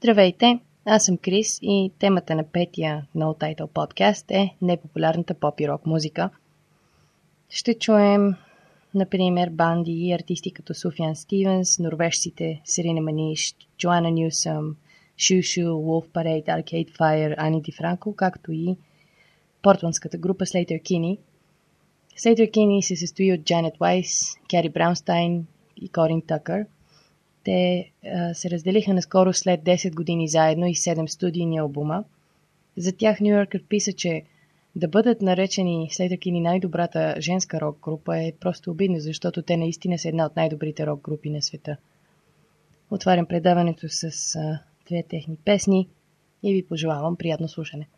Здравейте, аз съм Крис и темата на петия No Title подкаст е непопулярната поп и рок музика. Ще чуем, например, банди и артисти като Суфиан Стивенс, норвежците Серина Маниш, Джоанна Нюсъм, Шушу, Wolf Parade, Arcade Fire, Ани Ди Франко, както и портленската група Slater Kinney. Slater Kinney се състои от Джанет Уайс, Кери Браунстайн и Корин Тъкър – те а, се разделиха наскоро след 10 години заедно и 7 студийни албума. За тях Нью Йоркър писа, че да бъдат наречени след ни най-добрата женска рок група е просто обидно, защото те наистина са една от най-добрите рок групи на света. Отварям предаването с а, две техни песни и ви пожелавам приятно слушане.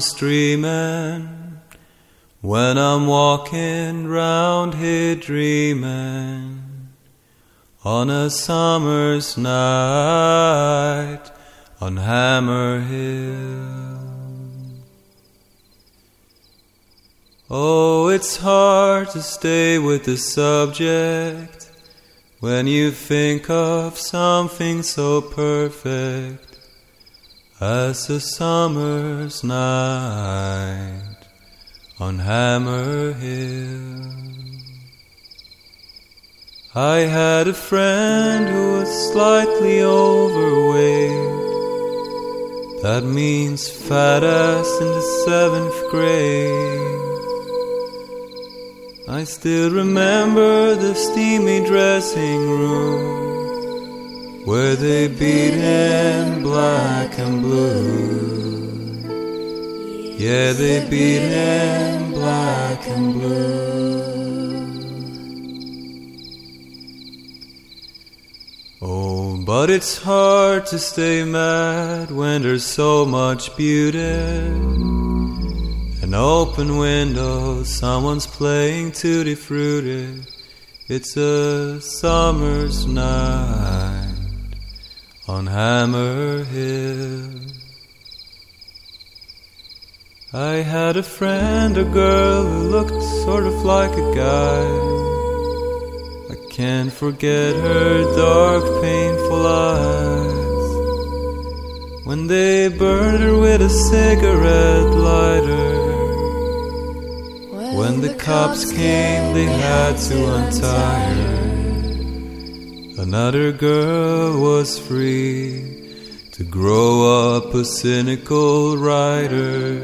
A when I'm walking round here dreaming on a summer's night on Hammer Hill. Oh, it's hard to stay with the subject when you think of something so perfect as a summer's night on Hammer Hill. I had a friend who was slightly overweight. That means fat ass in the seventh grade. I still remember the steamy dressing room where they beat him black and blue. Yeah, they beat him black and blue. Oh, but it's hard to stay mad when there's so much beauty. An open window, someone's playing tutti frutti. It's a summer's night on Hammer Hill. I had a friend, a girl who looked sort of like a guy. I can't forget her dark, painful eyes. When they burned her with a cigarette lighter. When the cops came, they had to untie her. Another girl was free to grow up a cynical writer.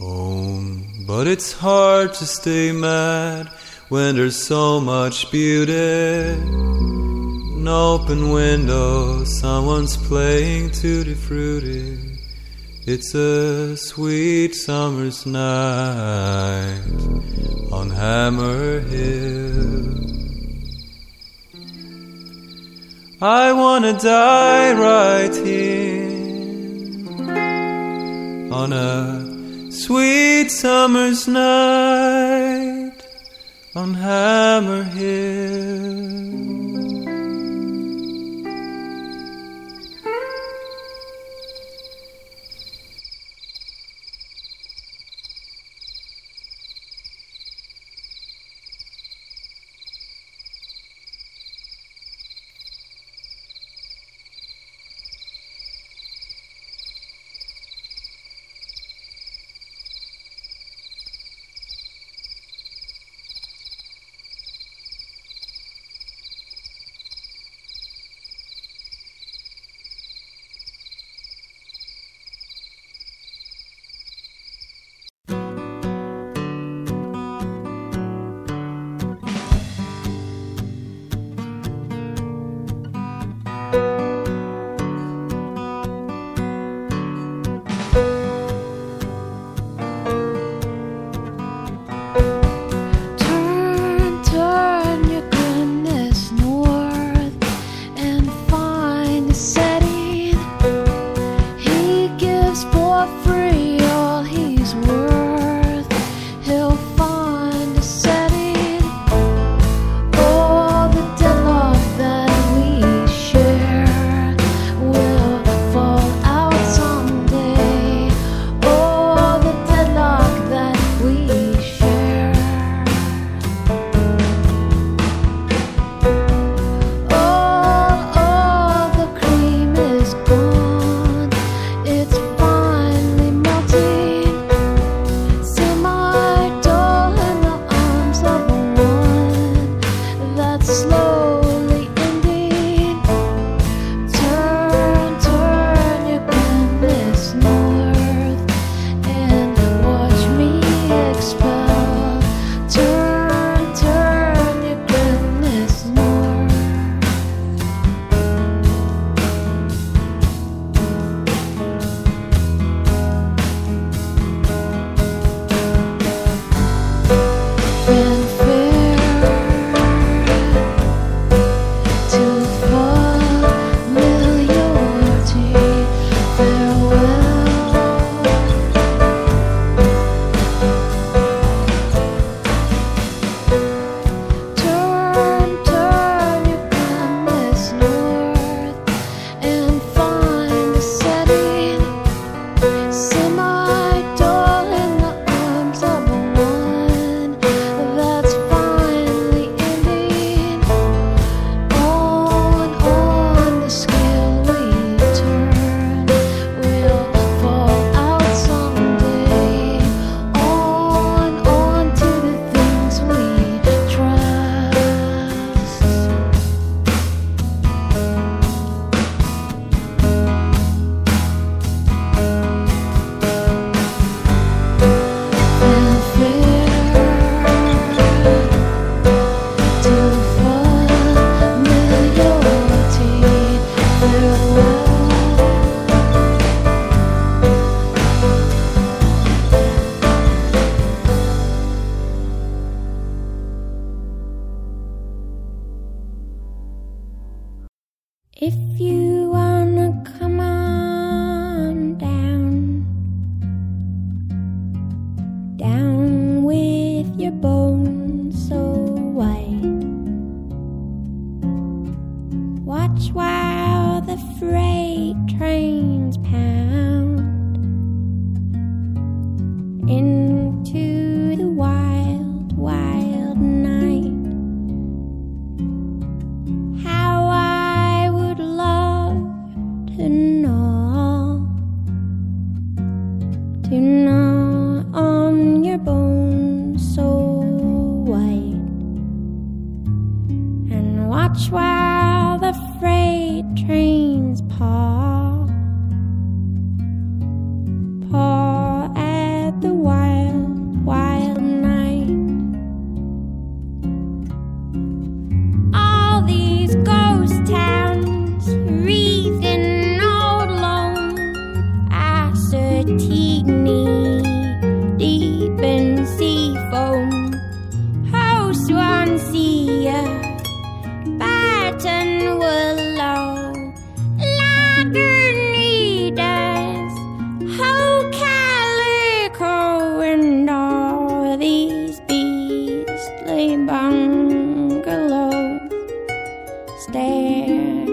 Oh, but it's hard to stay mad when there's so much beauty. An open window, someone's playing tutti frutti. It's a sweet summer's night on Hammer Hill. I wanna die right here on a sweet summer's night on Hammer Hill.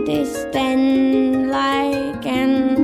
Stare distant like endless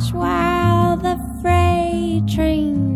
watch while the freight trains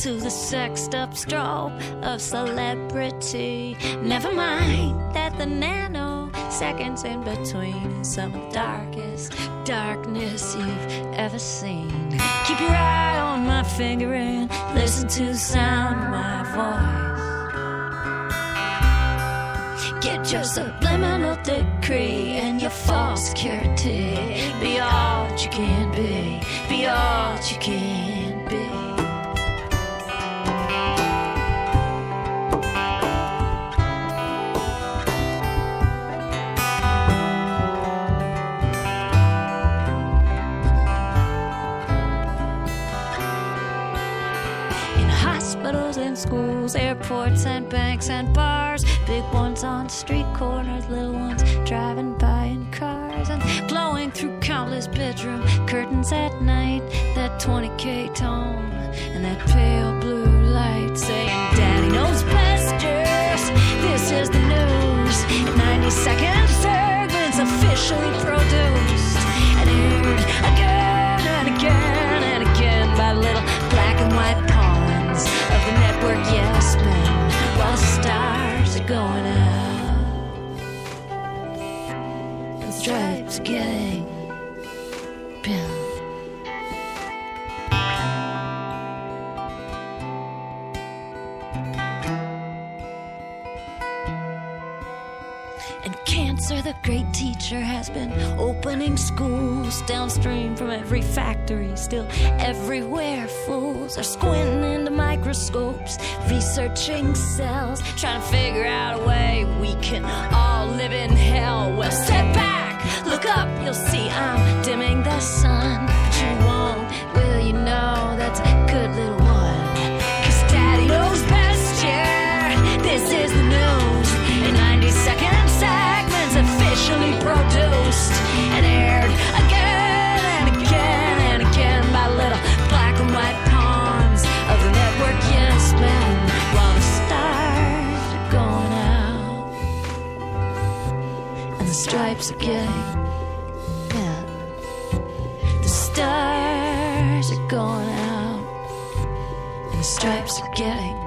to the sexed up strobe of celebrity. Never mind that the nanoseconds in between is some of the darkest darkness you've ever seen. Keep your eye on my finger and listen to the sound of my voice. Get your subliminal decree and your false security. Be all that you can be. Be all that you can be. Schools, airports and banks and bars. Big ones on street corners, little ones driving by in cars. And glowing through countless bedroom curtains at night. That 20k tone and that pale blue light saying, Daddy knows best. Yes, this is the news. 90 second segments officially produced and aired again network yes men while the stars are going out and stripes are getting great teacher, has been opening schools downstream from every factory. Still, everywhere, fools are squinting into microscopes, researching cells, trying to figure out a way we can all live in hell. Well, stars